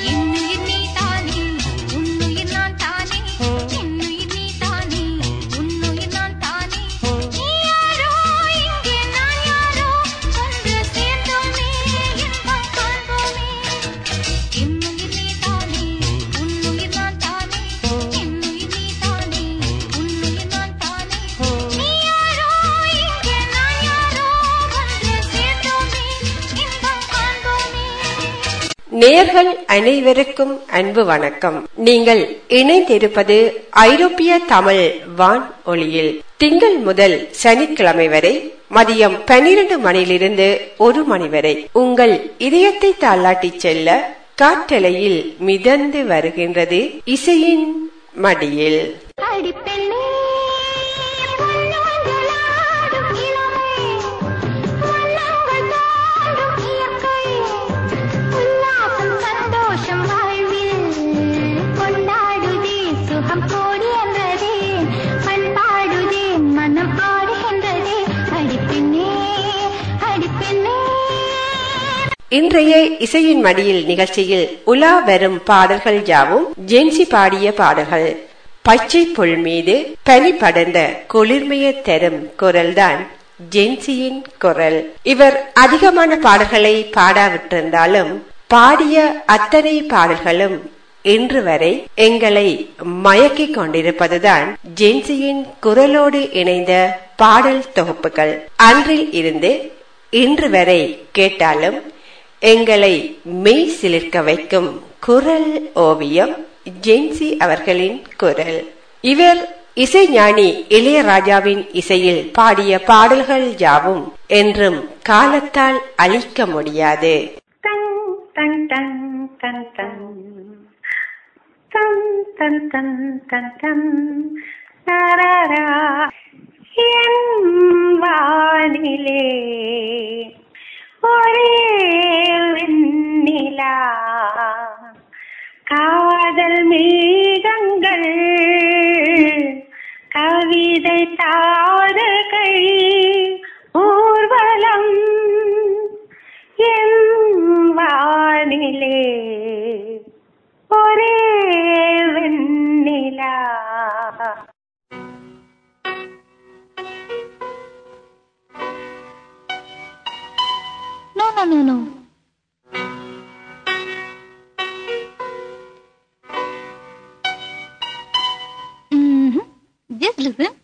நேர்கள் அனைவருக்கும் அன்பு வணக்கம். நீங்கள் இணைந்திருப்பது ஐரோப்பிய தமிழ் வான் ஒளியில். திங்கள் முதல் சனிக்கிழமை வரை மதியம் பனிரெண்டு மணியிலிருந்து ஒரு மணி வரை உங்கள் இதயத்தை தாளாட்டி செல்ல காற்றலையில் மிதந்து வருகின்றது இசையின் மடியில். அடிப்பெண்ணே இன்றைய இசையின் மடியில் நிகழ்ச்சியில் உலா வரும் பாடல்கள் யாவும் ஜென்சி பாடிய பாடல்கள். பச்சை புல் மீது பனி படர்ந்த குளிர்மைய தரும் குரல்தான் ஜென்சியின் குரல். இவர் அதிகமான பாடல்களை பாடாவிட்டிருந்தாலும் பாடிய அத்தனை பாடல்களும் இன்று வரை எங்களை மயக்கிக் கொண்டிருப்பதுதான் ஜென்சியின் குரலோடு இணைந்த பாடல் தொகுப்புகள். அன்றில் இருந்து இன்று வரை கேட்டாலும் எங்களை மெய் சிலிர்க்க வைக்கும் குரல் ஓவியம் ஜென்சி அவர்களின் குரல். இவர் இசைஞானி இளையராஜாவின் இசையில் பாடிய பாடல்கள் யாவும் என்றும் காலத்தால் அழிக்க முடியாது. வானிலே. ஒரே வெண்ணிலா காதல் மேகங்கள் கவிதை தாரகை ஊர்வலம் என் வானிலே. ஒரே வெண்ணிலா No, no, no. Mm-hmm. Just listen.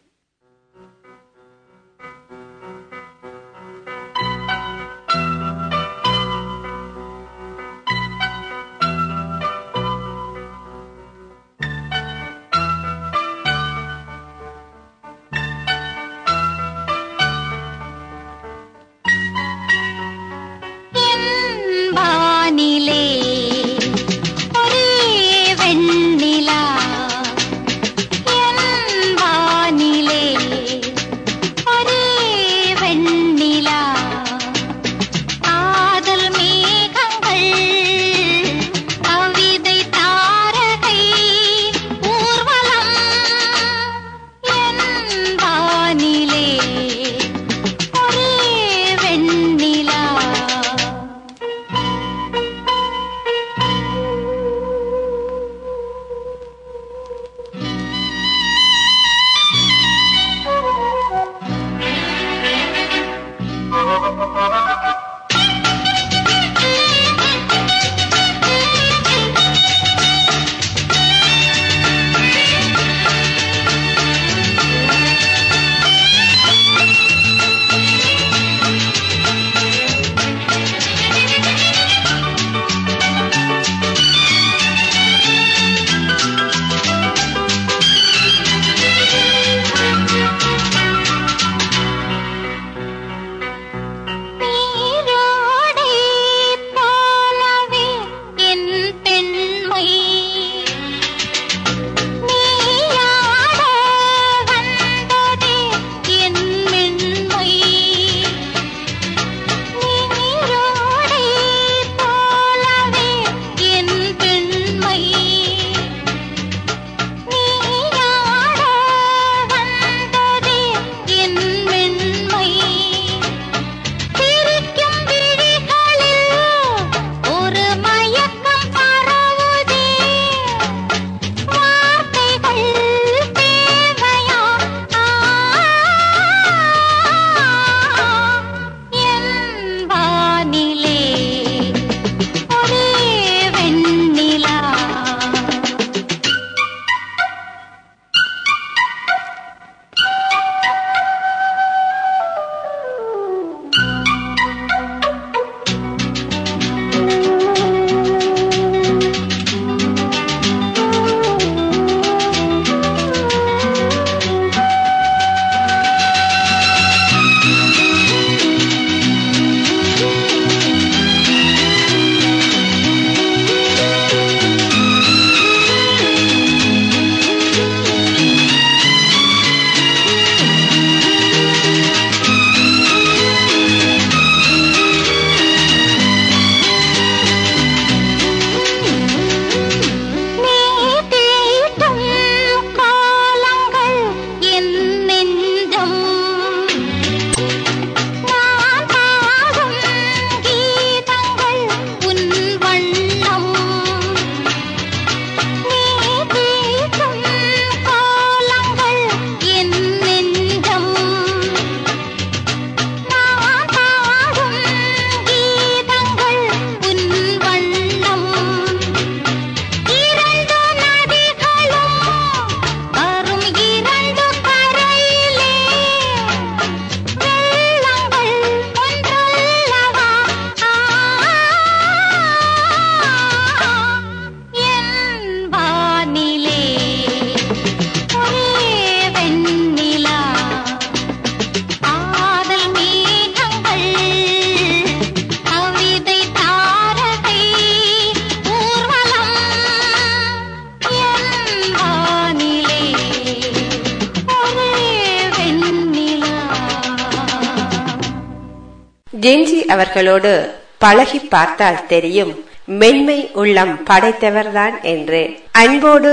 Jency அவர்களோடு பழகி பார்த்தால் தெரியும் மென்மை உள்ளம் படைத்தவர்தான் என்று. அன்போடு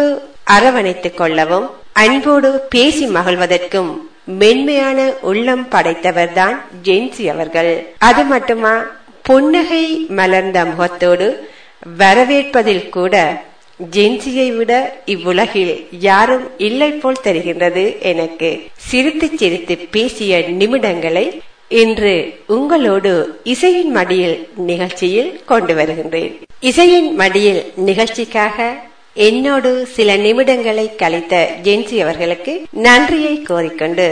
அரவணைத்துக் கொள்ளவும் அன்போடு பேசி மகிழ்வதற்கும் மென்மையான உள்ளம் படைத்தவர்தான் ஜென்சி அவர்கள். அது மட்டுமா புன்னகை மலர்ந்த முகத்தோடு வரவேற்பதில் கூட ஜென்சியை விட இவ்வுலகில் யாரும் இல்லை போல் தெரிகின்றது எனக்கு. சிரித்து சிரித்து பேசிய நிமிடங்களை இன்று உங்களோடு இசையின் மடியில் நிகழ்ச்சியில் கொண்டு வருகின்றேன். இசையின் மடியில் நிகழ்ச்சிக்காக என்னோடு சில நிமிடங்களை கழித்த ஜென்சி அவர்களுக்கு நன்றியை கோரிக்கொண்டு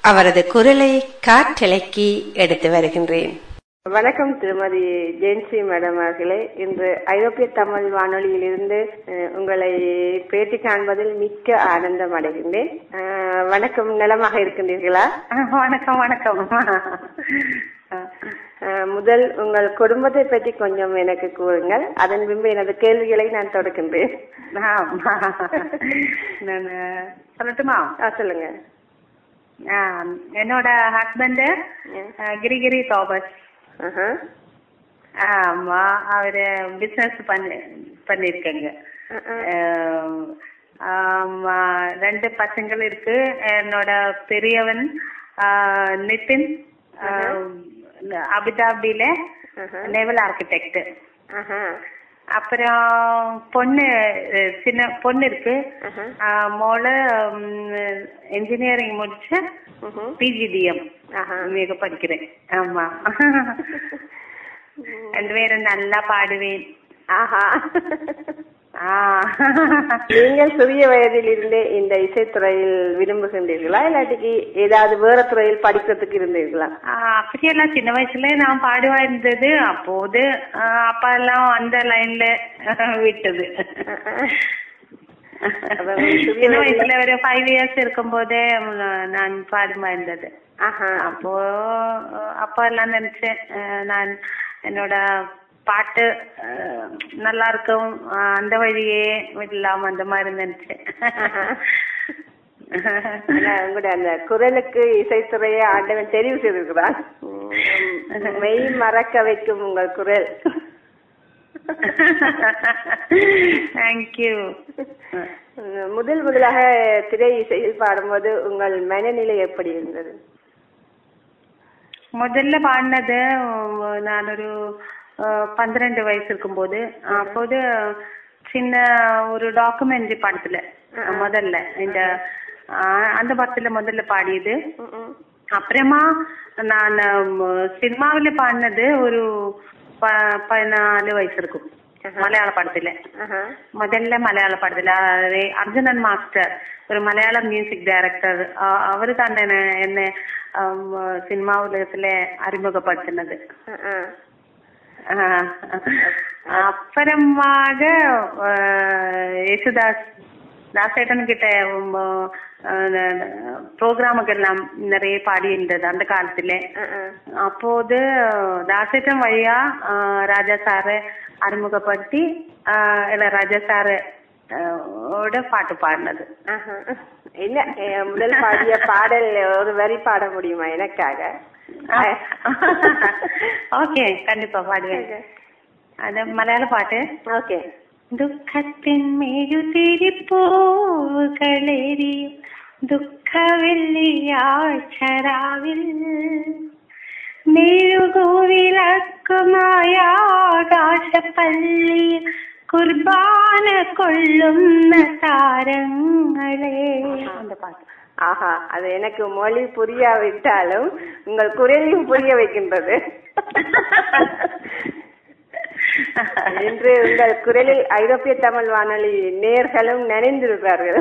அவரது குரலை காற்றலைக்கி எடுத்து வருகின்றேன். வணக்கம் திருமதி ஜெயன்சி மேடம் அவர்களே. இன்று ஐரோப்பிய தமிழ் வானொலியிலிருந்து உங்களை பேட்டி காண்பதில் மிக்க ஆனந்தம் அடைகின்றேன். வணக்கம் நலமாக இருக்கின்றீர்களா? வணக்கம் வணக்கம். முதல் உங்கள் குடும்பத்தை பற்றி கொஞ்சம் எனக்கு கூறுங்கள். அதன் பின்பு எனது கேள்விகளை நான் தொடக்கின்றேன். நான் சொல்லட்டுமா? சொல்லுங்க. என்னோட ஹஸ்பண்ட் கிரிகிரி தாமஸ் ஆமா அவரு பிசினஸ் பண்ணி பண்ணிருக்கேங்க. ஆமா ரெண்டு பசங்கள் இருக்கு. என்னோட பெரியவன் நிதின் அபுதாபில நேவல் ஆர்கிடெக்ட் அப்புறம் பொண்ணு சின்ன பொண்ணு இருக்கு. மோள என்ஜினியரிங் முடிச்சு பிஜிடிஎம் மிக படிக்கிறேன் ஆமா. ரெண்டு பேரும் நல்லா பாடுவேன். ஆஹா. நீங்கள் சிறிய வயதில் இருந்தே இந்த இசைத்துறையில் விரும்புகின்றீர்களா? இல்லாட்டிக்கு ஏதாவது வேற துறையில் படிக்கிறதுக்கு இருந்தீர்களா? அப்படியெல்லாம் சின்ன வயசுல நான் பாடுவா இருந்தது. அப்போது அப்பா எல்லாம் அந்த லைன்ல விட்டது. சின்ன வயசுல ஒரு ஃபைவ் இயர்ஸ் இருக்கும் போதே நான் பாடுமா இருந்தது. அப்போ அப்பா எல்லாம் நினைச்சேன் நான் என்னோட பாட்டு நல்லா இருக்கும். அந்த வழியே விடலாம் அந்த மாதிரி நினைச்சேன் உங்களுடைய அந்த குரலுக்கு இசைத்துறையை ஆண்டவன் தெரிவு செய்திருக்கிறான் மெய் மறக்க வைக்கும் உங்கள் குரல். தேங்க்யூ முதல் முதலாக திரை இசையில் பாடும்போது உங்கள் மனநிலை எப்படி இருந்தது? முதல்ல பாடினது நான் ஒரு பன்னிரண்டு வயசு இருக்கும்போது. அப்போது சின்ன ஒரு டாக்குமெண்ட்ரி படத்துல முதல்ல இந்த அந்த படத்துல முதல்ல பாடியது. அப்புறமா நான் சினிமாவில பாடினது ஒரு பதினாலு வயசு இருக்கும். மலையாள படத்துல முதல்ல மலையாள படத்துல அர்ஜுனன் மாஸ்டர் ஒரு மலையாள மியூசிக் டைரக்டர் அவரு தான் என்ன சினிமா உலகத்துல அறிமுகப்படுத்தினது அப்புறமாக யேசுதாஸ் தாசேட்டன் கிட்ட நிறைய பாடி இருந்தது அந்த காலத்துல அப்போது தாசேட்டன் வழியா ராஜா சாரை அறிமுகப்படுத்தி ராஜா சாரு ஓட பாட்டு பாடினது இல்ல முதல் பாடிய பாடல் ஒரு வரி பாட முடியுமா எனக்காக ஓகே கண்டிப்பா பாடுவேன் அது மலையாள பாட்டு ஓகே ദുഃഖത്തിൻ മെഴുതിരിപ്പൂകളേരിയും ദുഃഖവെള്ളിയാഴ്ചരാവിൽ മെഴുകുവിളക്കുമായ ആകാശപ്പള്ളിയിൽ കുർബാന കൊള്ളുന്ന താരങ്ങളെ அந்த பாட்டு ஆஹா அது எனக்கு மொழி புரியாவிட்டாலும் உங்கள் குரலையும் புரிய வைக்கின்றது இன்று உங்கள் குரலில் ஐரோப்பிய தமிழ் வானொலி நேர்களும் நினைந்திருக்கிறார்கள்.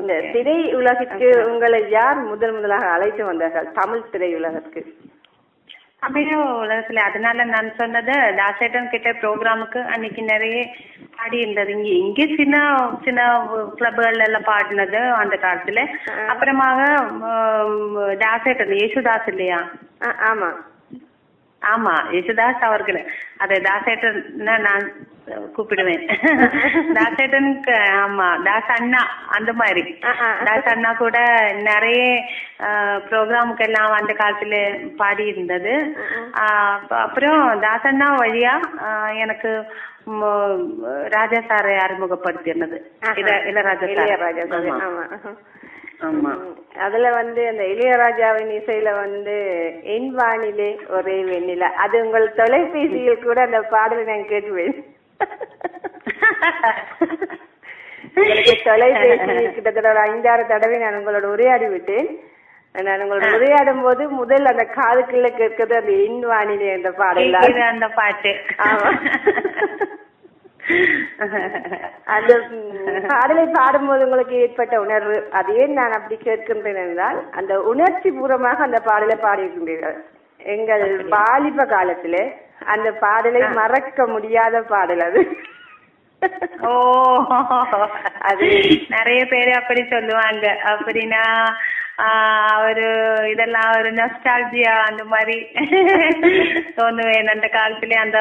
இந்த திரை உலகிற்கு உங்களை யார் முதல் முதலாக அழைத்து வந்தார்கள்? தமிழ் திரை உலகத்துக்கு. அப்படியே உலகத்துல அதனால நான் சொன்னது தாசேட்டன் கிட்ட ப்ரோக்ராமுக்கு அன்னைக்கு நிறைய பாடி இருந்தது. இங்க இங்க சின்ன சின்ன கிளப்புகள் எல்லாம் பாடினது அந்த காலத்துல. அப்புறமாக தாசேட்டன் யேசுதாஸ் இல்லையா? ஆமா. ஆமா யேசுதாஸ் அவர்கள். அது தாசேட்டன் நான் கூப்பிடுவேன். தாசேட்டனுக்கு ஆமா தாஸ் அண்ணா அந்த மாதிரி. தாஸ் அண்ணா கூட நிறைய ப்ரோக்ராமுக்கு எல்லாம் அந்த காலத்துல பாடி இருந்தது அப்புறம் தாஸ் அண்ணா வழியா எனக்கு ராஜா சாரை அறிமுகப்படுத்தினது இள- இளையராஜா சார். அதுல வந்து அந்த இளையராஜாவின் இசையில வந்து என் வானிலே ஒரே வெண்ணிலா. அது உங்கள் தொலைபேசியில் கூட அந்த பாடலை நான் கேட்டுவேன் தொலைபேசி கிட்டத்தட்ட ஒரு ஐந்தாறு தடவை நான் உங்களோட உரையாடி விட்டேன் நான் உங்களோட உரையாடும் போது முதல் அந்த காதுக்குள்ள கேட்கிறது அந்த என் வானிலை என்ற பாடல் அந்த பாட்டு. ஆமா. அந்த பாடலை பாடும்போது உங்களுக்கு ஏற்பட்ட உணர்வு அது ஏன் நான் அப்படி கேட்கின்றேன் என்றால் அந்த உணர்ச்சி பூர்வமாக அந்த பாடலை பாடியிருக்கின்றீர்கள் எங்கள் வாலிப காலத்திலே அந்த பாடலை மறக்க முடியாத பாடல் அது. ஓ அது நிறைய பேரு அப்படி சொல்லுவாங்க. அப்படின்னா ஒரு இதெல்லாம் ஒரு நொஸ்டாலஜியா அந்த மாதிரி தோணுவேன். அந்த காலத்துல அந்த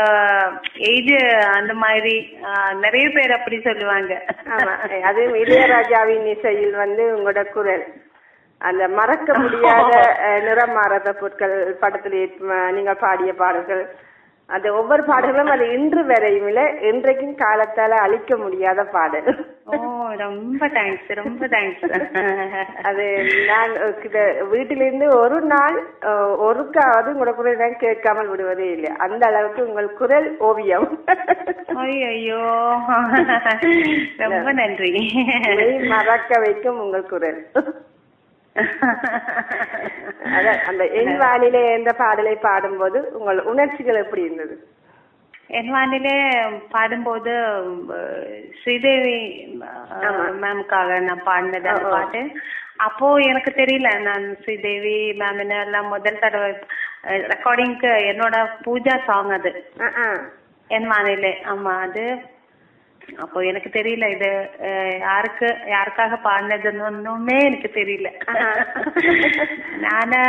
ஏஜ் அந்த மாதிரி நிறைய பேர் அப்படி சொல்லுவாங்க. அது இளையராஜாவின் இசையில் வந்து உங்களோட குரல். அந்த மறக்க முடியாத நிறம் மாறாத பொருட்கள் படத்தில் நீங்க பாடிய பாடல்கள். அந்த ஒவ்வொரு பாடல்களும் அது இன்று வரையும் இல்ல இன்றைக்கும் காலத்தால அழிக்க முடியாத பாடல். ரொம்ப தேங்க்ஸ் ரொம்ப தேங்க்ஸ் அது நான் வீட்டிலிருந்து ஒரு நாள் ஒருக்காவது உங்களோட குரல் நான் கேட்காமல் விடுவதே இல்லை. அந்த அளவுக்கு உங்கள் குரல் ஓவியம். ஐயோ ரொம்ப நன்றி. மறக்க வைக்கும் உங்கள் குரல். அந்த என் வானிலே என்ற பாடலை பாடும்போது உங்கள் உணர்ச்சிகள் எப்படி இருந்தது என் வானிலே பாடும்போது ஸ்ரீதேவி மேம்காக நான் பாடினது அந்த பாட்டு அப்போ எனக்கு தெரியல நான் ஸ்ரீதேவி மேம் எல்லாம் முதல் தடவை ரெக்கார்டிங்க்கு என்னோட பூஜா சாங் அது. என் வானிலே ஆமா அது அப்போ எனக்கு தெரியல இது யாருக்கு யாருக்காக பாடினதுன்னு எனக்கு தெரியல. நானு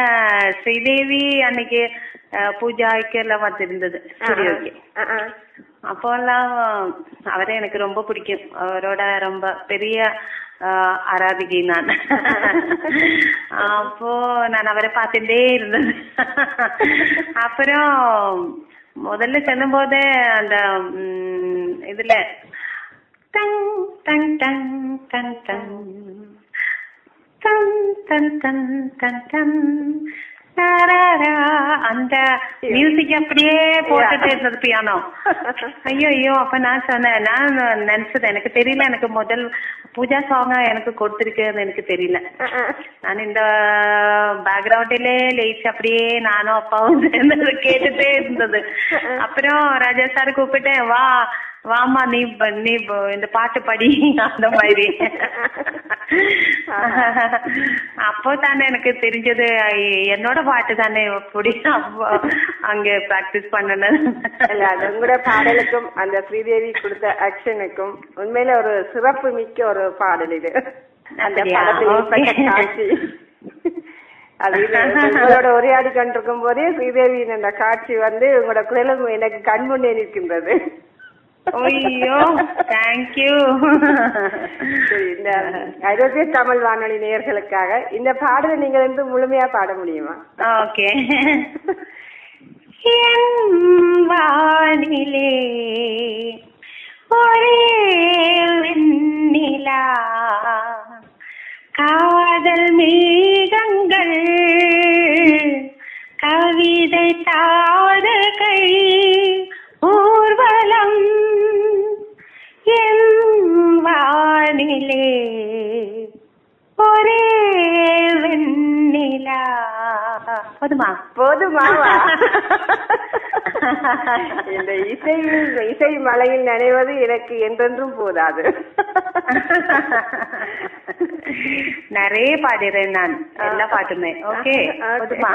ஸ்ரீதேவி அன்னைக்கு அஹ், பூஜாக்கு எல்லாம் வந்திருந்தது ஸ்டுடியோக்கு. அஹ். அப்போல்லாம் அவரை எனக்கு ரொம்ப பிடிக்கும். அவரோட ரொம்ப பெரிய ஆராதிகை நான். அப்போ நான் அவரை பார்த்துட்டே இருந்தேன் அப்புறம் முதல்ல செல்லும் போதே அந்த இதுல டங் டங் அந்த மியூசிக் அப்படியே போட்டுட்டே இருந்தது பியானோ ஐயோ ஐயோ அப்ப நான் சொன்னேன் நான் நினைச்சது எனக்கு தெரியல எனக்கு முதல் பூஜா சாங்கா எனக்கு கொடுத்திருக்குன்னு எனக்கு தெரியல. நான் இந்த பேக்ரவுண்டிலே லேச்சு அப்படியே நானும் அப்பாவும் கேட்டுட்டே இருந்தது. அப்புறம் ராஜா சார் கூப்பிட்டேன் வா வாமா நீ நீ இந்த பாட்டு படி அந்த மாதிரி. அப்போ தானே எனக்கு தெரிஞ்சது என்னோட பாட்டு தானே அப்படி அப்போ அங்க பிராக்டிஸ் பண்ணனது. இல்ல அது உங்களோட பாடலுக்கும் அந்த ஸ்ரீதேவி கொடுத்த ஆக்ஷனுக்கும் உண்மையில ஒரு சிறப்பு மிக்க ஒரு பாடல் இது. அந்த? படத்தில். காட்சி. அது உங்களோட உரையாடி கொண்டிருக்கும் போதே ஸ்ரீதேவியின் அந்த காட்சி வந்து உங்களோட குரலும் எனக்கு கண் முன்னே நிற்கின்றது. ஐயோ தேங்க்யூ இந்த ஐரோப்பிய தமிழ் வானொலி நேயர்களுக்காக இந்த பாடலை நீங்க வந்து முழுமையா பாட முடியுமா? ஓகே வானிலே ஒரே வெண்ணிலா காதல் மேகங்கள் கவிதை தாரகை போதுமா? போதுமாவா? இந்த இசையில் இசை மலையில் நனைவது எனக்கு என்றென்றும் போதாது. நிறைய பாடுறேன் நான். எல்லா பாட்டுமே. ஓகே போதுமா?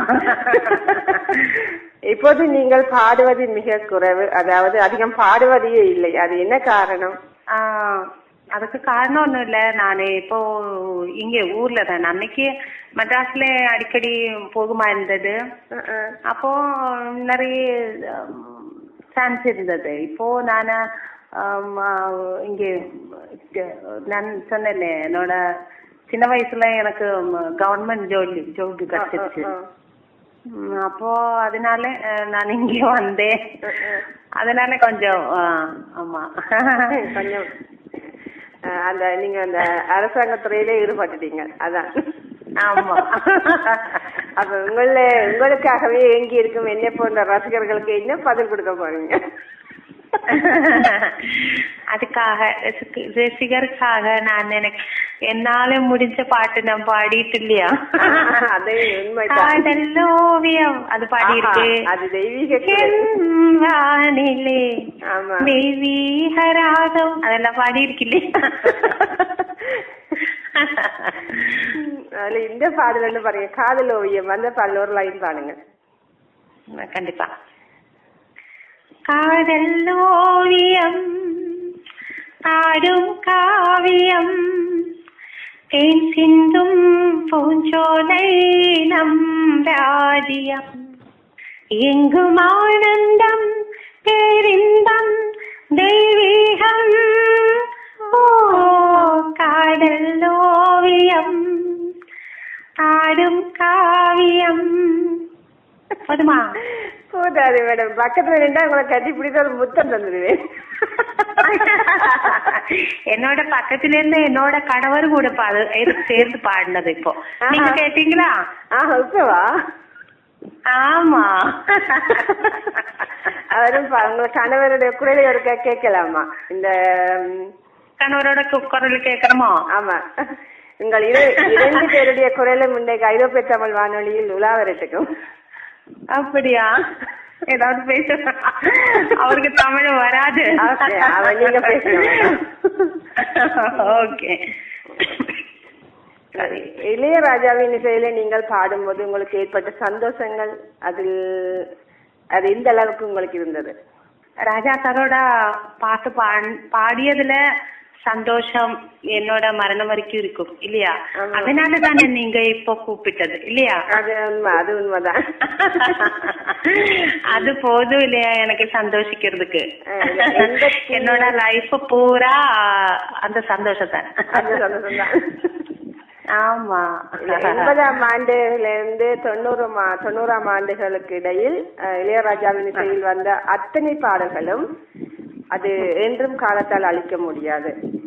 இப்போது நீங்கள் பாடுவது மிக குறைவு. அதாவது அதிகம் பாடுவதே இல்லை. அது என்ன காரணம்? அதுக்கு காரணம் ஒண்ணும் இல்ல. நானு இப்போ இங்க ஊர்ல தான். அன்னைக்கு மெட்ராஸ்ல அடிக்கடி போகுமா இருந்தது. அப்போ நிறைய சான்ஸ் இருந்தது. இப்போ நான் இங்கே நான் சொன்னேனே என்னோட சின்ன வயசுல எனக்கு கவர்மெண்ட் ஜோலி ஜோபி கிடைச்சிருச்சு. அப்போ அதனால நான் இங்கே வந்தேன். அதனால கொஞ்சம் ஆமா. கொஞ்சம் அந்த நீங்க அந்த அரசாங்க துறையிலே ஈடுபட்டுட்டீங்க. அதான். ஆமா. அப்ப உங்கள உங்களுக்காகவே ஏங்கி இருக்கும் என்ன போன்ற ரசிகர்களுக்கு என்ன பதில் கொடுக்க போறீங்க? அதுக்காக ரசிக- ரசிகருக்காக நான் எனக்கு என்னால முடிஞ்ச பாட்டு நான் பாடிட்டு இல்லையா. காதல் ஓவியம் அது பாடியிருக்கு. தெய்வீக ராகம் அதெல்லாம் பாடியிருக்கில்லே அதுல இந்த பாடல் பாருங்க. காதல் ஓவியம் அந்த பாடல் ஒரு லைன் பாடுங்க. கண்டிப்பா. காதல் ஓவியம் ஆடும் காவியம் தேன் சிந்தும் பூஞ்சோலை நம் ராஜ்யம் எங்கும் ஆனந்தம் பேரின்பம் தெய்வீகம் ஓ காதல் ஓவியம் ஆடும் காவியம் போதுமா போதாது மேடம். பக்கத்துல நின்றா உங்களை கட்டி பிடித்த ஒரு முத்தம் தந்துடுவேன். என்னோட பக்கத்துல இருந்து என்னோட கணவர் கூட பாடு சேர்ந்து பாடினது இப்போ. நீங்க. கேட்டீங்களா? ஆஹ் இப்பவா? ஆமா. அவரும் உங்க கணவருடைய குரலை ஒரு கேட்கலாமா? இந்த கணவரோட குரல் கேட்கணுமோ? ஆமா. உங்கள் இரு இரண்டு பேருடைய குரலும் இன்றைக்கு ஐரோப்பிய தமிழ் வானொலியில் உலாவரட்டுக்கும் அப்படியா? ஏதாவது பேச அவருக்கு தமிழ் வராது. ஓகே சரி இளையராஜாவின் இசையில நீங்கள் பாடும்போது உங்களுக்கு ஏற்பட்ட சந்தோஷங்கள் அதில் அது எந்த அளவுக்கு உங்களுக்கு இருந்தது? ராஜா சாரோட பாட்டு பாட்- பாடியதுல சந்தோஷம் என்னோட மரணம் வரைக்கும் இருக்கும் இல்லையா. அதனால தானே நீங்க இப்போ கூப்பிட்டது இல்லையா? அது உண்மை அது உண்மைதான். அது போதும் இல்லையா எனக்கு சந்தோஷிக்கிறதுக்கு. என்னோட லைஃப் பூரா அந்த சந்தோஷத்தை அந்த சந்தோஷம்தான். ஆமா. எண்பதாம் ஆண்டுல இருந்து தொண்ணூறு தொண்ணூறாம் ஆண்டுகளுக்கு இடையில் இளையராஜாவின் இசையில் வந்த அத்தனை பாடல்களும் அது என்றும் காலத்தால் அழிக்க முடியாது.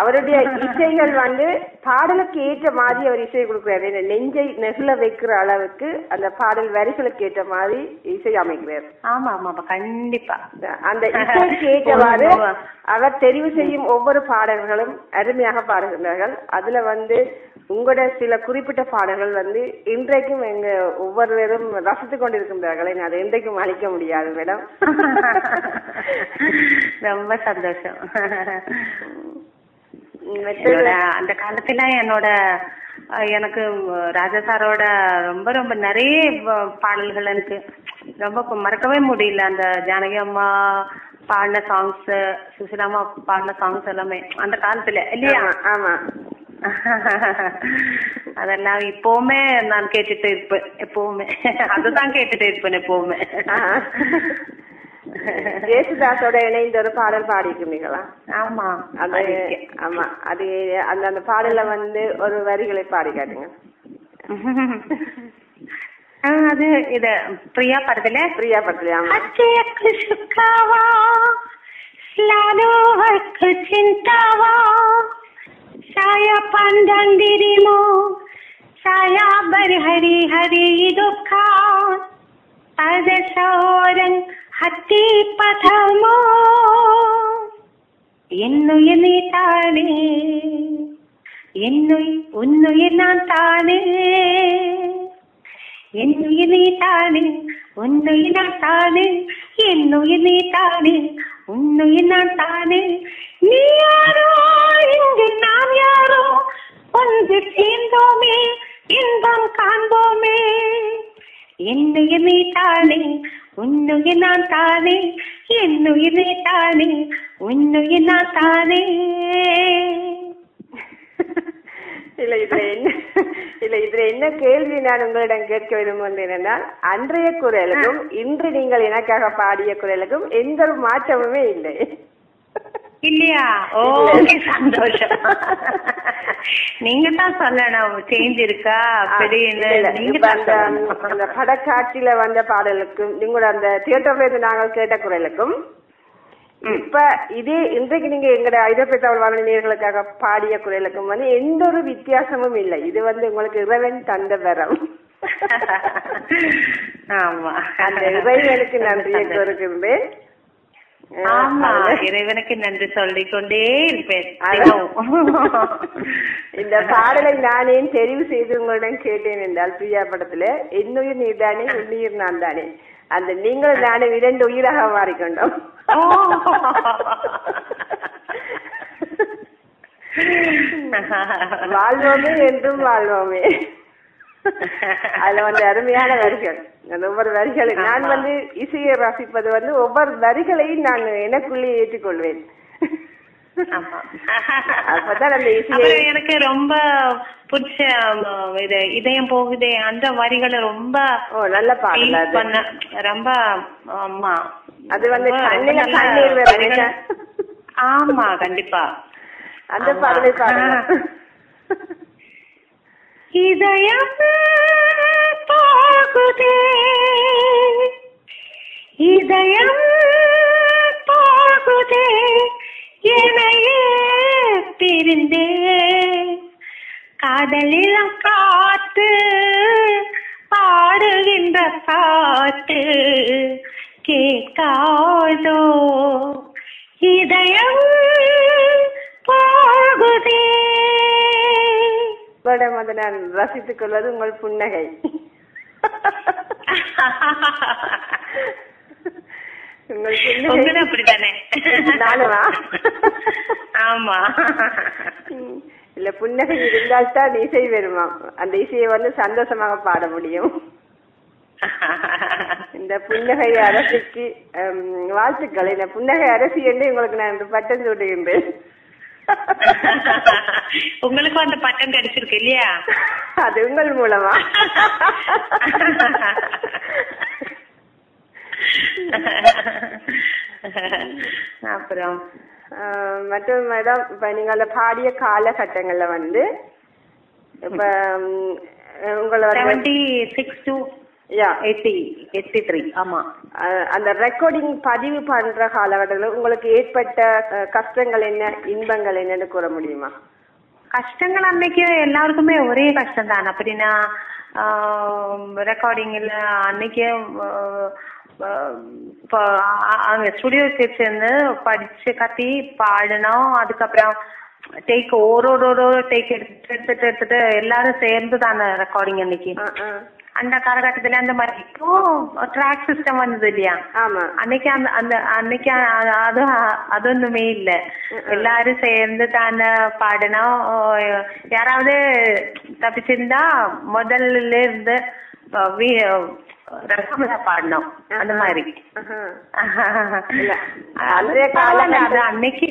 அவருடைய இசைகள் வந்து பாடலுக்கு ஏற்ற மாதிரி அவர் இசை கொடுக்கிறார். நெஞ்சை நெகிழ வைக்கிற அளவுக்கு அந்த பாடல் வரிகளுக்கு ஏற்ற மாதிரி இசை அமைக்கிறார். ஆமா ஆமா கண்டிப்பா. அந்த இசைக்கு ஏற்றவாறு. அவர் தெரிவு செய்யும் ஒவ்வொரு பாடல்களும் அருமையாக பாடுகின்றார்கள் அதுல வந்து உங்களோட சில குறிப்பிட்ட பாடல்கள் வந்து இன்றைக்கும் எங்க ஒவ்வொருவரும் ரசித்துக் கொண்டிருக்கின்றார்கள். அதை இன்றைக்கும் அழிக்க முடியாது மேடம். ரொம்ப சந்தோஷம். அந்த காலத்துல என்னோட எனக்கு ராஜா சாரோட ரொம்ப ரொம்ப நிறைய பாடல்கள் எனக்கு ரொம்ப மறக்கவே முடியல. அந்த ஜானகி அம்மா பாடின சாங்ஸ் சுசிலாமா பாடின சாங்ஸ் எல்லாமே அந்த காலத்துல இல்லையா? ஆமா, அதெல்லாம் இப்பவுமே நான் கேட்டுட்டு இருப்பேன். எப்பவுமே. அதுதான் கேட்டுட்டு இருப்பேன் எப்பவுமே. ஜேசுதாஸோட இணைந்த ஒரு பாடல் பாடியிருக்கிறீங்களா ஆமா அது ஆமா அது அந்த அந்த பாடல வந்து ஒரு வரிகளை பாடி காட்டுங்க அது இது பிரியா படத்துல பிரியா படத்துல அச்சயக்கு சுக்காவா லாலோவக்கு சிந்தாவா சாய பந்தந்திரிமோ சாயா பரி ஹரி ஹரி துக்கா அத சோரன் ಹತ್ತಿ ಪಥಮೋ என்னுயிர் தானே? என்னுய் உன்னுயிர் நான் தானே? என்னுயிர் நீ தானே? உன்னுயிர் நான் தானே? என்னுயிர் நீ தானே? உன்னுயிர் நான் தானே? நீ யாரோ? இங்கு நாம் யாரோ? ஒன்று சேர்ந்தோமே இன்பம் காண்போமே. என்னுயிர் நீ தானே? உன்னுயிர் நான் தானே என்னுயிர் நீ தானே உன்னுயிர் நான் தானே. இல்ல இதுல என்ன இல்ல இதுல என்ன கேள்வி நான் உங்களிடம் கேட்க விரும்புகிறேன் என்றால் அன்றைய குரலுக்கும் இன்று நீங்கள் எனக்காக பாடிய குரலுக்கும் எந்த ஒரு மாற்றமுமே இல்லை. இல்லையா? ஓகே சந்தோஷம். நீங்க தான் சொல்லணும். சேஞ்ச் இருக்கா? அப்படின்னு. நீங்க அந்த படக்காட்சியில வந்த பாடலுக்கும் நீங்களோட அந்த தியேட்டர்ல இருந்து நாங்கள் கேட்ட குரலுக்கும் இப்ப இதே இன்றைக்கு நீங்க எங்கட ஐரோப்பிய தமிழ் வானொலி நேயர்களுக்காக பாடிய குரலுக்கும் வந்து எந்த ஒரு வித்தியாசமும் இல்லை. இது வந்து உங்களுக்கு இறைவன் தந்த வரம். ஆமா. அந்த இறைவனுக்கு நன்றியை கூறுகின்றேன். ஆமா. இறைவனுக்கு நன்றி சொல்லிக் கொண்டே இருப்பேன். இந்த பாடலை நானே தெரிவு செய்து உங்களிடம் கேட்டேன் என்றால் பிரியா படத்துல என்னுயிர் நீர்தானே உன்னுயிர் நான் தானே அந்த நீங்களும் நானும் இரண்டு உயிராக மாறிக்கொண்டோம். வாழ்வோமே என்றும் வாழ்வோமே. அதுல வந்து அருமையான வரிகள். ஒவ்வொரு வரிகளும் நான். வந்து இசையை ரசிப்பது வந்து ஒவ்வொரு வரிகளையும் நான் எனக்குள்ளே ஏற்றுக்கொள்வேன். எனக்கு ரொம்ப பிடிச்ச இது இதயம் போகுதே அந்த வரிகளை ரொம்ப நல்ல பாடல் ரொம்ப ஆமா. அது வந்து? ஆமா கண்டிப்பா. அந்த. பாடலை இதயம் போகுதே. இதயம் போகுதே எனையே பிரிந்தே. காதலில் காத்து பாடுகின்ற காத்து கேட்காதோ. இதயம் போகுதே. உங்களிடம் வந்து நான் ரசித்துக் கொள்வது உங்கள் புன்னகை. இல்ல புன்னகை இருந்தால் தான் இசை வருமா அந்த இசையை வந்து சந்தோஷமாக பாட முடியும். இந்த புன்னகை அரசிக்கு வாழ்த்துக்கள். இந்த புன்னகை அரசி என்று உங்களுக்கு நான் பட்டம் சூட்டுகின்றேன் உங்களுக்கும் அந்த பட்டம் கிடைச்சிருக்கு இல்லையா? அது உங்கள் மூலமா. அப்புறம்? மற்றும் மேடம் இப்ப நீங்க அந்த பாடிய காலகட்டங்கள்ல வந்து இப்ப ம், உங்களை வந்து செவன்டி சிக்ஸ் டு யா எயிட்டி எயிட்டி த்ரீ ஆமா அந்த ரெக்கார்டிங் பதிவு பண்ற காலகட்டத்தில் உங்களுக்கு ஏற்பட்ட கஷ்டங்கள் என்ன இன்பங்கள் என்னன்னு கூற முடியுமா? கஷ்டங்கள் அன்னைக்கு எல்லாருக்குமே ஒரே கஷ்டம் தான் அப்படின்னா ரெக்கார்டிங்ல அன்னைக்கே இப்போ அங்க ஸ்டுடியோக்கு சேர்ந்து படிச்சு கத்தி பாடினோம். அதுக்கப்புறம் டேக் ஒரு ஒரு ஒரு டேக் எடுத்துட்டு எடுத்துட்டு எடுத்துட்டு எல்லாரும் சேர்ந்து தானே ரெக்கார்டிங் அன்னைக்கு. அந்த காலகட்டத்துல அந்த மாதிரி. இப்போ ட்ராக் சிஸ்டம் வந்தது இல்லையா? அன்னைக்கு அந்த அந்த அன்னைக்கு அது அதொன்னுமே இல்ல. எல்லாரும் சேர்ந்து தானே பாடணும். யாராவது தப்பிச்சிருந்தா முதல்ல இருந்து பாடணும். அந்த மாதிரி. அன்னைக்கு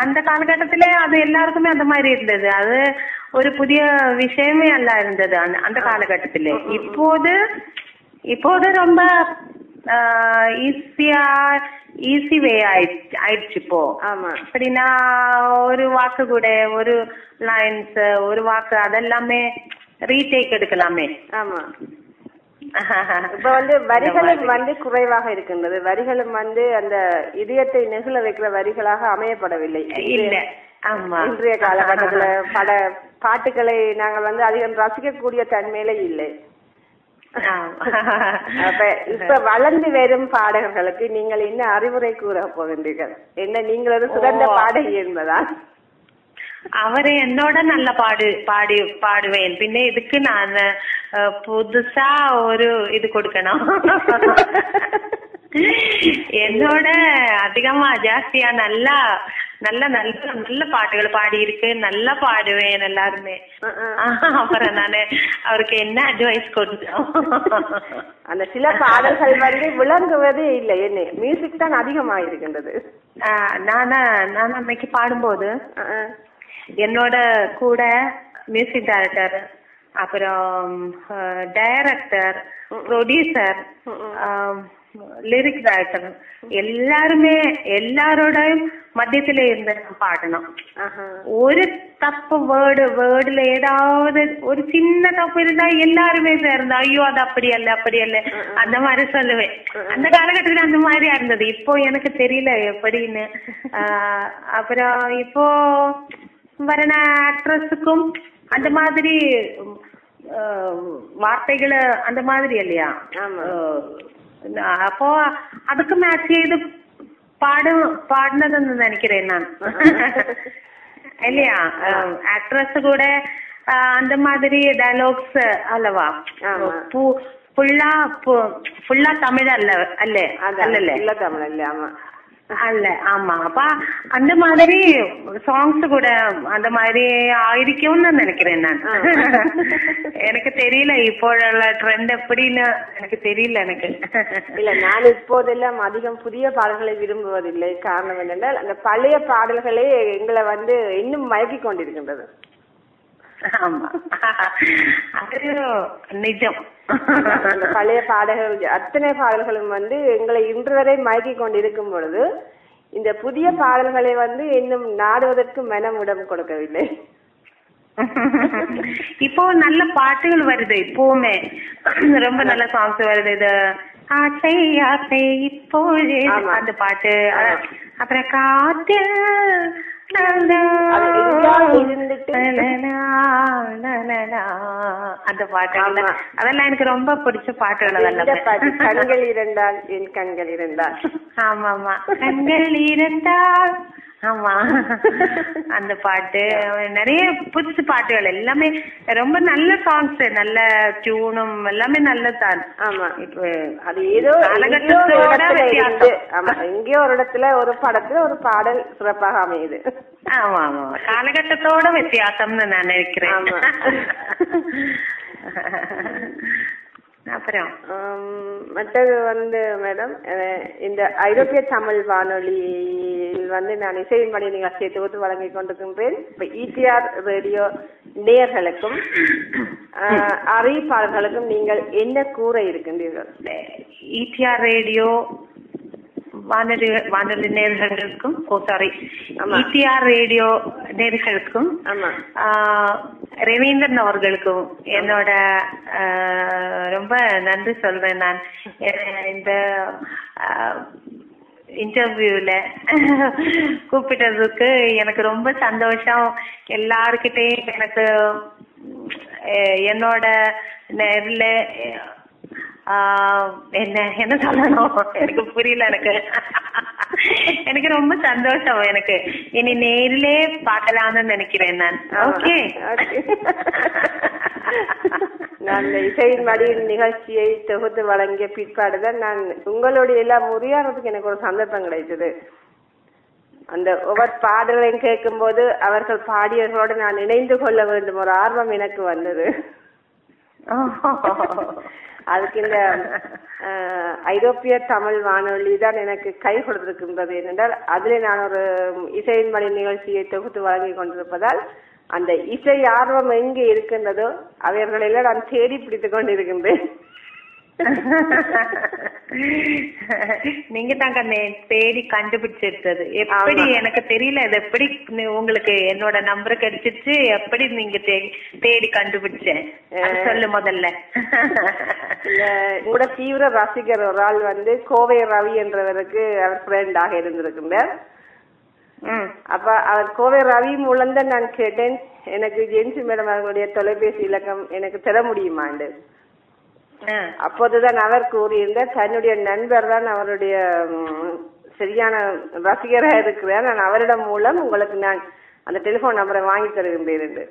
அந்த காலகட்டத்திலே அது எல்லாருக்குமே அந்த மாதிரி இருந்தது. அது ஒரு புதிய விஷயமே அல்ல இருந்தது அந்த அந்த காலகட்டத்திலே. இப்போது இப்போது ரொம்ப ஈஸியா ஈஸி வே ஆயிடுச்சு ஆயிடுச்சு இப்போ. ஆமா. அப்படின்னா ஒரு வாக்கு கூட ஒரு லைன்ஸ் ஒரு வாக்கு அதெல்லாமே ரீடேக் எடுக்கலாமே. ஆமா. இப்ப வந்து வரிகளும் வந்து குறைவாக இருக்கின்றது. வரிகளும் வந்து அந்த இதயத்தை நெகிழ வைக்கிற வரிகளாக அமையப்படவில்லை. இன்றைய காலகட்டத்துல பட பாட்டுகளை நாங்கள் வந்து அதிகம் ரசிக்கக்கூடிய தன்மையில இல்லை. அப்ப இப்ப வளர்ந்து வரும் பாடகர்களுக்கு நீங்கள் என்ன அறிவுரை கூற போகின்றீர்கள்? என்ன நீங்கள் ஒரு சிறந்த. பாடகி என்பதா அவரு என்னோட நல்ல பாடு பாடி பாடுவேன். பின்ன இதுக்கு நான் புதுசா ஒரு இது கொடுக்கணும்? என்னோட அதிகமா ஜாஸ்தியா நல்லா நல்ல நல்ல நல்ல பாட்டுகள் பாடி இருக்கு நல்லா பாடுவேன் எல்லாருமே. அப்புறம் நானு அவருக்கு என்ன அட்வைஸ் கொடுத்தோம் அந்த சில பாடல்கள் வந்து விளங்குவதே இல்லை. என்ன மியூசிக் தான் அதிகமாக இருக்கின்றது ஆஹ், நானா நான் அன்னைக்கு பாடும்போது. என்னோட கூட மியூசிக் டைரக்டர் அப்புறம் டைரக்டர் ப்ரொடியூசர் லிரிக் ரைட்டர் எல்லாருமே மத்தியத்துல இருந்து நான் பாடணும். ஒரு தப்பு வேர்டு வேர்டுல ஏதாவது ஒரு சின்ன தப்பு இருந்தா எல்லாருமே சேர்ந்து ஐயோ அது அப்படி அல்ல அப்படி அல்ல. அந்த மாதிரி சொல்லுவேன். அந்த காலகட்டத்துல அந்த மாதிரியா இருந்தது. இப்போ எனக்கு தெரியல எப்படின்னு. அப்புறம் இப்போ വരണ ആക്ട്രസ്സുക്കും அந்த மாதிரி വാർത്തകള് അന്ത മാതിരി അല്ലയാ അപ്പോ അതൊക്കെ മാച്ച് ചെയ്ത് പാടും പാടുന്നതെന്ന് നനയ്ക്കറിയാം ഞാൻ അല്ലയാ ആക്ട്രസ് കൂടെ അന്ത മാതിരി ഡയലോഗ്സ് അല്ലവാ ഫുള്ള ഫുള്ള തമിഴ് അല്ല അല്ലേ അതല്ലേ ഫുള്ള തമിഴ് അല്ലേ அல்ல ஆமா. அப்ப அந்த மாதிரி சாங்ஸ் கூட அந்த மாதிரி ஆയിരിக்கும்னு நினைக்கிறேன் நான். எனக்கு தெரியல இப்போழுள்ள ட்ரெண்ட் எப்படின்னு எனக்கு தெரியல எனக்கு. இல்ல நான் இப்போதெல்லாம் அதிகம் புதிய பாடல்களை விரும்புவதில்லை. காரணம் என்னென்றால் அந்த பழைய பாடல்களே எங்களை வந்து இன்னும் மயக்கி கொண்டிருக்கின்றது. நிஜம். பழைய பாடல்கள் அத்தனை பாடல்களும் வந்து எங்களை இன்று வரை மயக்கி கொண்டிருக்கும் பொழுது இந்த புதிய பாடல்களை வந்து இன்னும் நாடுவதற்கு மனம் இடம் கொடுக்கவில்லை. இப்போ நல்ல பாட்டுகள் வருது இப்பவுமே. ரொம்ப நல்ல சாங்ஸ் வருது இது ஆசை ஆசை இப்போது. அந்த பாட்டு. அப்புறம் காத்து அந்த ஆமா. அதெல்லாம் எனக்கு ரொம்ப பிடிச்ச பாட்டுகள் பாட்டு. கண்கள் இருந்தால் என் கண்கள் இருந்தால். ஆமா ஆமா கண்கள் இருந்தால் ஆமா. அந்த பாட்டு நிறைய புதுசு பாட்டுகள் எல்லாமே ரொம்ப நல்ல சாங்ஸ் நல்ல டியூனும் எல்லாமே நல்லதான் ஆமா. இப்ப அது ஏதோ ஆமா எங்கேயோ ஒரு இடத்துல ஒரு படத்துல ஒரு பாடல் சிறப்பாக அமையுது. ஆமா ஆமா. காலகட்டத்தோட வித்தியாசம்னு நான் நினைக்கிறேன். அப்புறம் மற்றது வந்து மேடம் இந்த ஐரோப்பிய தமிழ் வானொலியில் வந்து நான் இசையின் மணி நிகழ்ச்சியை தொகுத்து வழங்கி கொண்டிருக்கின்றேன். இப்ப இடிஆர் ரேடியோ நேயர்களுக்கும் அறிவிப்பாளர்களுக்கும் நீங்கள் என்ன கூற இருக்கின்றீர்கள்? இடிஆர் ரேடியோ வானொலி வானொலி நேர்களுக்கும் ஓ சாரி ஆமா. இடிஆர் ரேடியோ நேர்களுக்கும் ரவீந்திரன் அவர்களுக்கும் என்னோட ரொம்ப நன்றி சொல்றேன் நான். இந்த இன்டர்வியூல கூப்பிட்டதுக்கு எனக்கு ரொம்ப சந்தோஷம். எல்லார்கிட்டயும் எனக்கு என்னோட நேர்ல ஆஹ், என்ன என்ன சொல்லணும்? எனக்கு புரியல எனக்கு. எனக்கு ரொம்ப சந்தோஷம் எனக்கு. இனி நேரிலே பார்க்கலாம்னு நினைக்கிறேன் நான். ஓகே. நான் இந்த இசையின் மடியின் நிகழ்ச்சியை தொகுத்து வழங்கிய பிற்பாடுதான் நான் உங்களுடைய எல்லாம் உரையாடுறதுக்கு எனக்கு ஒரு சந்தர்ப்பம் கிடைத்தது. அந்த ஒவ்வொரு பாடல்களையும் கேட்கும்போது அவர்கள் பாடியவர்களோடு நான் இணைந்து கொள்ள வேண்டும் ஒரு ஆர்வம் எனக்கு வந்தது. அதுக்கு இந்த ஐரோப்பிய தமிழ் வானொலி தான் எனக்கு கை கொடுத்திருக்கின்றது. ஏனென்றால் அதிலே நான் ஒரு இசையின் மணி நிகழ்ச்சியை தொகுத்து வழங்கி கொண்டிருப்பதால் அந்த இசை ஆர்வம் எங்கே இருக்கின்றதோ அவர்களெல்லாம் நான் தேடி பிடித்துக் கொண்டிருக்கின்றேன். நீங்க தாங்க தேடி கண்டுபிடிச்சிருந்தது. எப்படி. எனக்கு தெரியல இது எப்படி உங்களுக்கு என்னோட நம்பர் கிடைச்சிச்சு எப்படி நீங்க தேடி கண்டுபிடிச்சேன். அது சொல்லு முதல்ல. உங்களோட தீவிர ரசிகர் ஒரு ஆள் வந்து கோவை ரவி என்றவருக்கு அவர் ஃப்ரெண்டாக இருந்திருக்கின்றார். அப்ப அவர் கோவை ரவி மூலம் தான் நான் கேட்டேன். எனக்கு ஜென்சி மேடம் அவர்களுடைய தொலைபேசி இலக்கம் எனக்கு தர முடியுமாண்டு. அப்போதுதான் அவர் கூறியிருந்தார். தன்னுடைய நண்பர் தான் அவருடைய சரியான ரசிகராக இருக்கிறார். நான் அவரிடம் மூலம் உங்களுக்கு நான் அந்த டெலிபோன் நம்பரை வாங்கி தருகின்றேன்.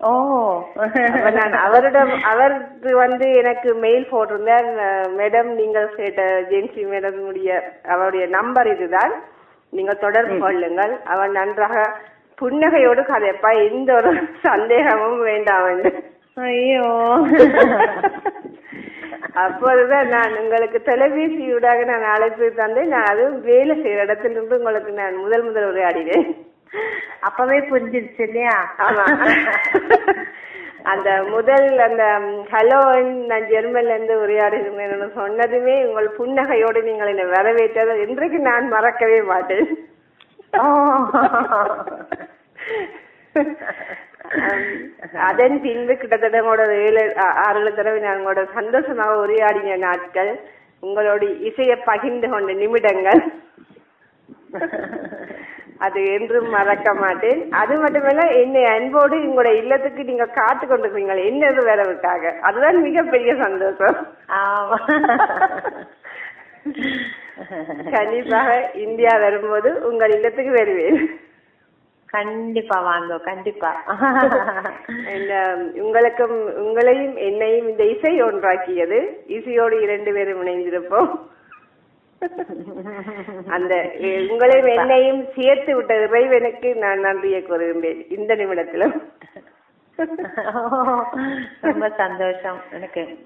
ஓ. நான் அவரிடம் அவருக்கு வந்து எனக்கு மெயில் போட்டிருந்தார். மேடம் நீங்கள் கேட்ட ஜென்சி மேடம் அவருடைய நம்பர் இதுதான். நீங்கள் தொடர்பு கொள்ளுங்கள். அவர் நன்றாக புன்னகையோடு கதைப்பா. எந்த ஒரு சந்தேகமும் வேண்டாம் என்று. ஐயோ. அப்போதுதான் நான் உங்களுக்கு தொலைபேசியூடாக நான் அழைப்பு தந்தேன். நான் அதுவும் வேலை செய்யற இடத்திலிருந்து உங்களுக்கு நான் முதல் முதல் உரையாடினேன். அப்பவே புரிஞ்சிருச்சு இல்லையா? அந்த முதல் அந்த ஹலோ நான் ஜெர்மன்ல இருந்து உரையாடுகிறேன் சொன்னதுமே உங்கள் புன்னகையோடு நீங்கள் என்னை வரவேற்றது இன்றைக்கு நான் மறக்கவே மாட்டேன். அதன் பின்பு கிட்டத்தட்ட உங்களோட ஏழு ஆறு தடவை நான் உங்களோட சந்தோஷமாக உரையாடின நாட்கள் உங்களோட இசையை பகிர்ந்து கொண்ட நிமிடங்கள். அது என்றும் மறக்க மாட்டேன். அது மட்டுமல்ல என்னை அன்போடு உங்களோட இல்லத்துக்கு நீங்க காத்து கொண்டிருக்கீங்க என்னது வரவுக்காக அதுதான் மிகப்பெரிய சந்தோஷம். கண்டிப்பாக இந்தியா வரும்போது உங்கள் இல்லத்துக்கு வருவேன். கண்டிப்பா வாங்க கண்டிப்பா. உங்களுக்கும் உங்களையும் என்னையும் இந்த இசை ஒன்றாக்கியது. இசையோடு இரண்டு பேரும் இணைந்திருப்போம். அந்த உங்களையும் என்னையும் சேர்த்து விட்ட இறைவனுக்கு நான் நன்றியை கூறுகின்றேன் இந்த நிமிடத்திலும். ரொம்ப சந்தோஷம். எனக்கு.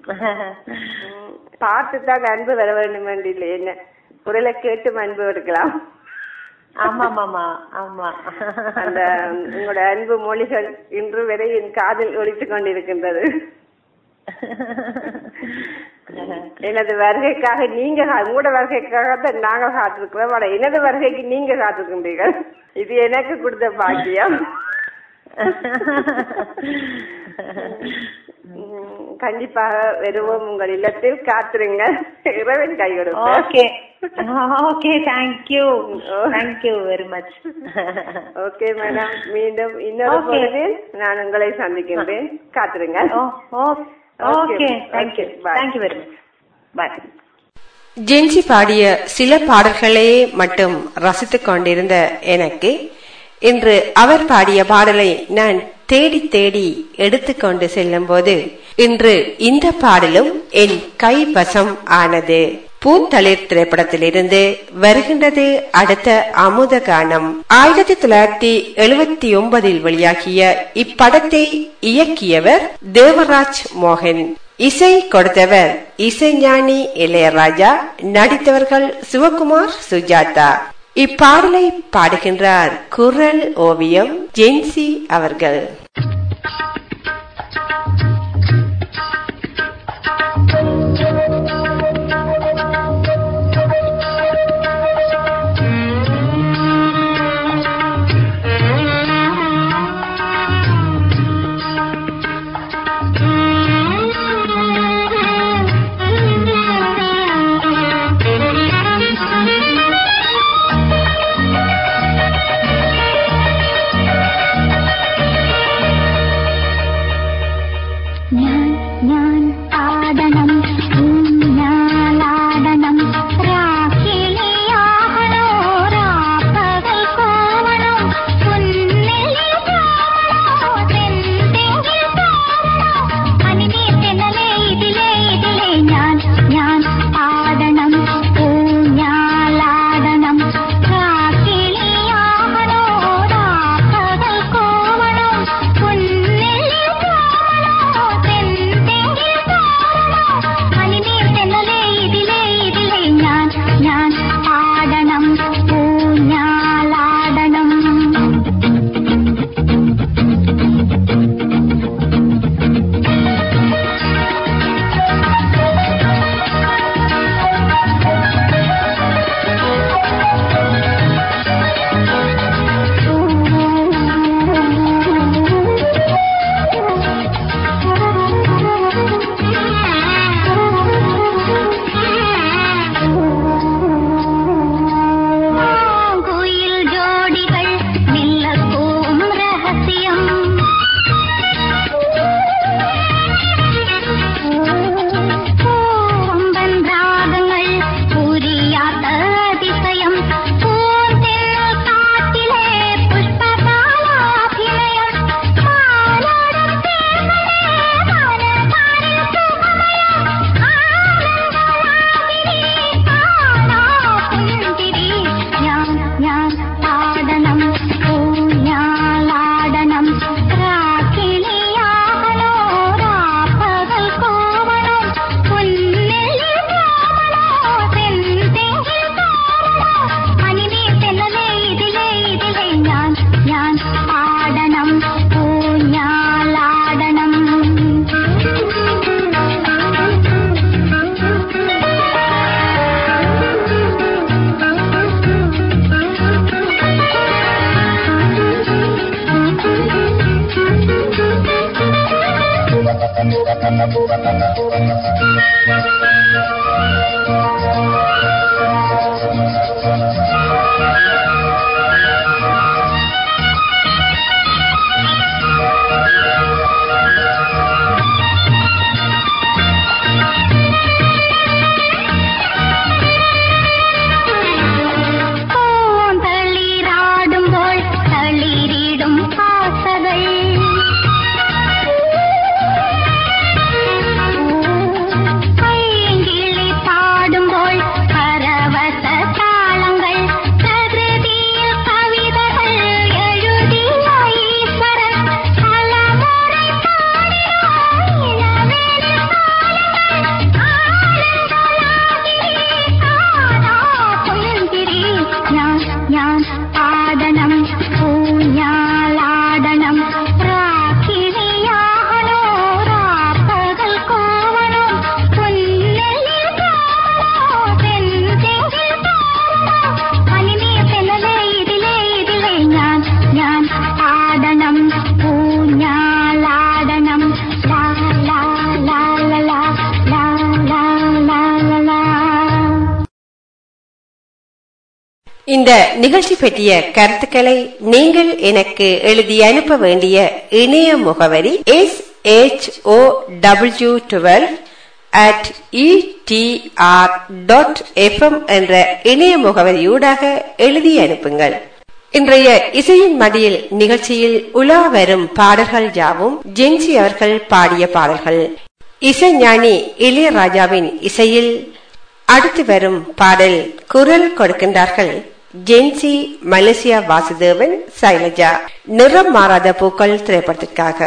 பார்த்துதான் அன்பு வர வேண்டும் என்று இல்லை. என்ன குரலை கேட்டு அன்பு எடுக்கலாம் அந்த உங்களோட அன்பு மொழிகள் இன்று வரை என் காதில் ஒலித்துக் கொண்டிருக்கின்றது. எனது வருகைக்காக நீங்க உங்களோட வருகைக்காக தான் நாங்க காத்திருக்கிறோம். ஆனா எனது வருகைக்கு நீங்க காத்திருக்கின்றீர்கள். இது எனக்கு கொடுத்த பாக்கியம். கண்டிப்பாக வருவோம் உங்கள் இல்லத்தில் காத்திருங்க இறைவன் கை okay okay thank you thank you very much okay madam மீண்டும் இன்னொரு நான் உங்களை சந்திக்கின்றேன். காத்திருங்க okay thank you Bye. Thank you very much bye Jency பாடிய சில பாடல்களே மட்டும் ரசித்துக் கொண்டிருந்த எனக்கு இன்று அவர் பாடிய பாடலை நான் தேடி தேடி எடுத்துக்கொண்டு செல்லும் போது இன்று இந்த பாடலும் என் கைவசம் ஆனது. பூந்தளிர் திரைப்படத்திலிருந்து வருகின்றது அடுத்த அமுத கானம். ஆயிரத்தி தொள்ளாயிரத்தி எழுபத்தி ஒன்பதில் வெளியாகிய இப்படத்தை இயக்கியவர் தேவராஜ் மோகன். இசை கொடுத்தவர் இசைஞானி இளையராஜா நடித்தவர்கள் சிவகுமார் சுஜாதா. இப்பாடலை பாடுகின்றார் குரல் ஓவியம் ஜென்சி அவர்கள். நான் ஆடனம் இந்த நிகழ்ச்சி பற்றிய கருத்துக்களை நீங்கள் எனக்கு எழுதி அனுப்ப வேண்டிய இணைய முகவரி S H O W twelve at ETR dot FM என்ற இணைய முகவரியூடாக எழுதி அனுப்புங்கள். இன்றைய இசையின் மடியில் நிகழ்ச்சியில் உலா வரும் பாடல்கள் யாவும் ஜென்சி அவர்கள் பாடிய பாடல்கள். இசைஞானி இளையராஜாவின் இசையில் அடுத்து வரும் பாடல் குரல் கொடுக்கின்றார்கள். ஜென்சி மலேசியா வாசுதேவன் சைலஜா நிறம் மாறாத பூக்கள் திரைப்படத்திற்காக.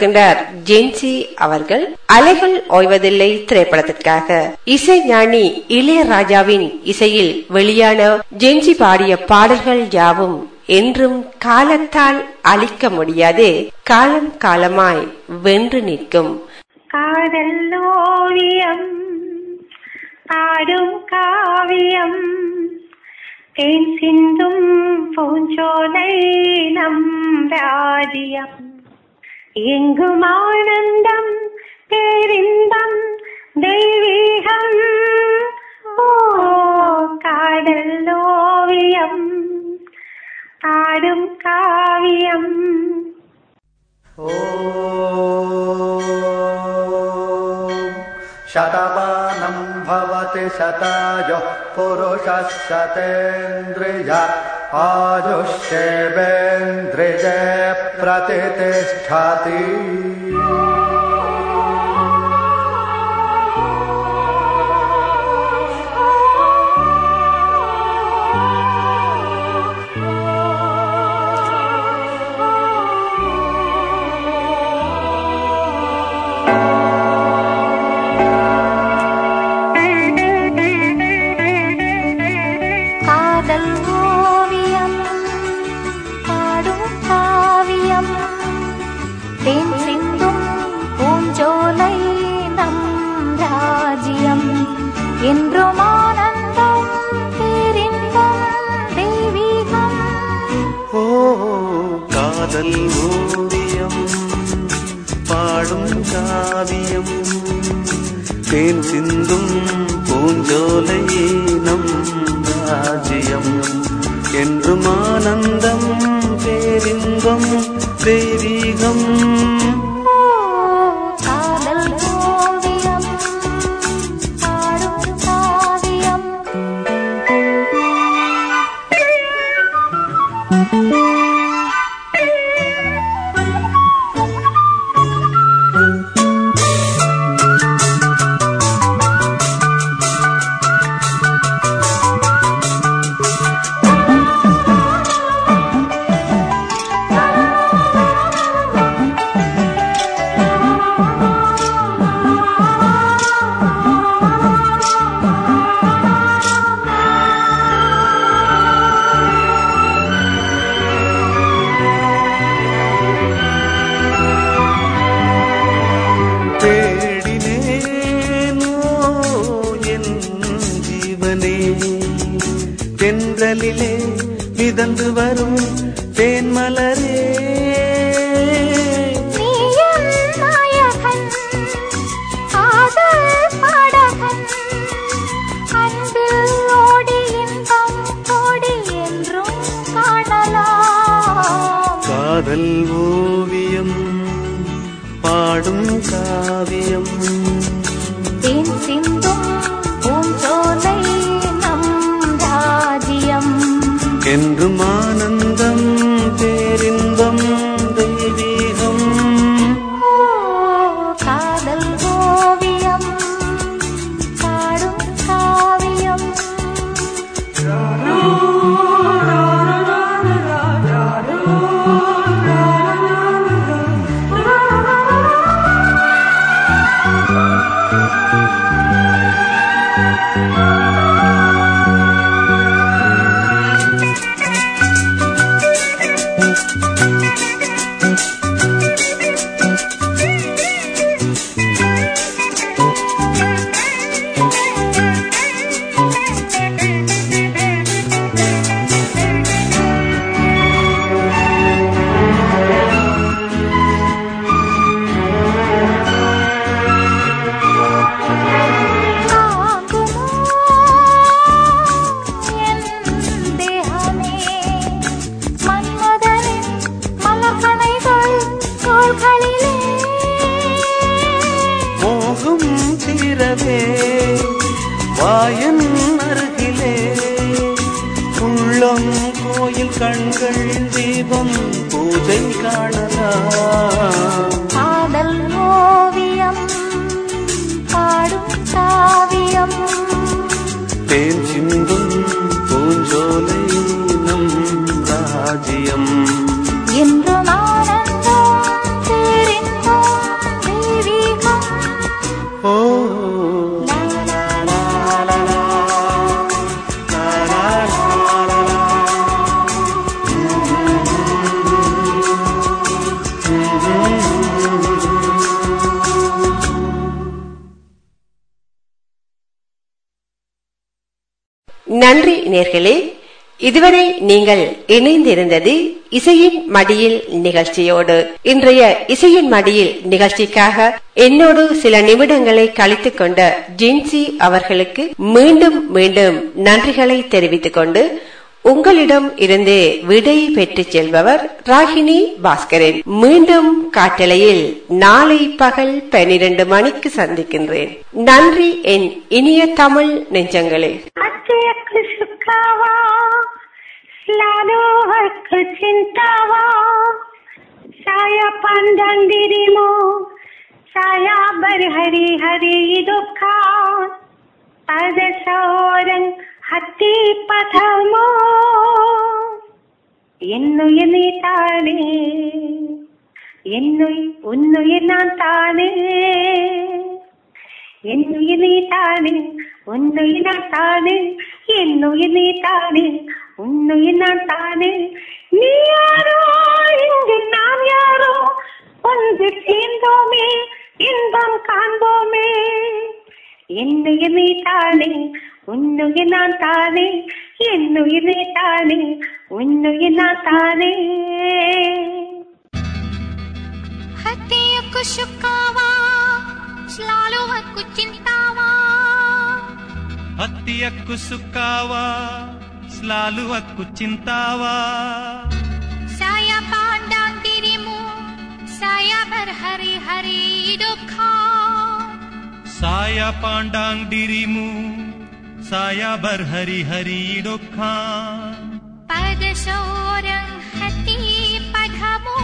குரல் ஜென்சி அவர்கள் அலைகள் ஓய்வதில்லை திரைப்படத்திற்காக. இசை ஞானி இளையராஜாவின் இசையில் வெளியான ஜென்சி பாடிய பாடல்கள் யாவும் என்றும் காலத்தால் அழிக்க முடியாது. காலம் காலமாய் வென்று நிற்கும். காதல் ஓவியம் பாடும் காவியம் தேன் சிந்தும் பூஞ்சோலை நம் ராஜ்யம். எங்கும் ஆனந்தம் பேரின்பம் தெய்வீகம் ஓ காதல் ஓவியம் பாடும் காவியம் शतमानं भवति शताजुः पुरुषः सतेन्द्रिय आयुष्येवेन्द्रिजे प्रतितिष्ठति தென்றலிலே மிதந்து வரும் தேன்மலரே. தாயன் அருகிலே. உள்ளம் கோயில் கண்கள் தீபம் பூஜை காணலாம். பாடல் ஓவியம் பாடும் காவியம். தேன் நன்றி நேர்களே. இதுவரை நீங்கள் இணைந்திருந்தது இசையின் மடியில் நிகழ்ச்சியோடு. இன்றைய இசையின் மடியில் நிகழ்ச்சிக்காக என்னோடு சில நிமிடங்களை கழித்துக் கொண்ட ஜின்சி அவர்களுக்கு மீண்டும் மீண்டும் நன்றிகளை தெரிவித்துக் கொண்டு உங்களிடம் இருந்து விடை பெற்றுச் செல்பவர் ராகினி பாஸ்கரன். மீண்டும் காட்டலையில் நாளை பகல் பனிரெண்டு மணிக்கு சந்திக்கின்றேன். நன்றி என் இனிய தமிழ் நெஞ்சங்களே. દેખાવા લાલો હક ચિંતાવા સાયા પાંદંગિરીમો સાયા બર હરી હરી દુખા પદ સૌરં ಹತ್ತಿ ಪಥಮೋ ಎನ್ನು ಎನಿ ತಾನೆ ಎನ್ನು ಉನ್ನು ಎನ್ನ ತಾನೆ ಎನ್ನು ಎನಿ ತಾನೆ உன்னை நான் தானே என்னுயிர் நீ தானே உன்னுயிர் நான் தானே. நீ யாரோ இங்கு நான் யாரோ ஒன்று சேர்ந்தோமே இன்பம் காண்போமே. என்னுயிர் நீ தானே உன்னுயிர் நான் தானே என்னுயிர் நீ தானே உன்னுயிர் நான் தானே. ಹತ್ತಿಯಕ್ಕೂ ಶುಕ್ಕಾವಾ ಸ್ಲಾಲುವಕ್ಕೂ ಚಿಂತಾವಾ అత్తియక్కు సుక్కావా స్లాలు అక్కు చింతావా సాయ పాండాంగిరిము సాయ భర్ హరి హరి దుఃఖా సాయ పాండాంగిరిము సాయ భర్ హరి హరి దుఃఖా పదశోరం హతి పధము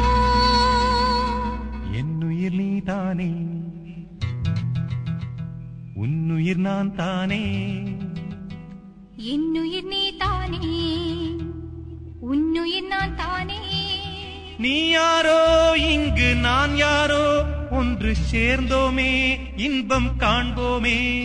ఎన్ను ఇలీదానే உன்னுயிர் நான் தானே. என்னுயிர் நீ தானே. உன்னுயிர் நான் தானே. நீ யாரோ? இங்கு நான் யாரோ? ஒன்று சேர்ந்தோமே. இன்பம் காண்போமே.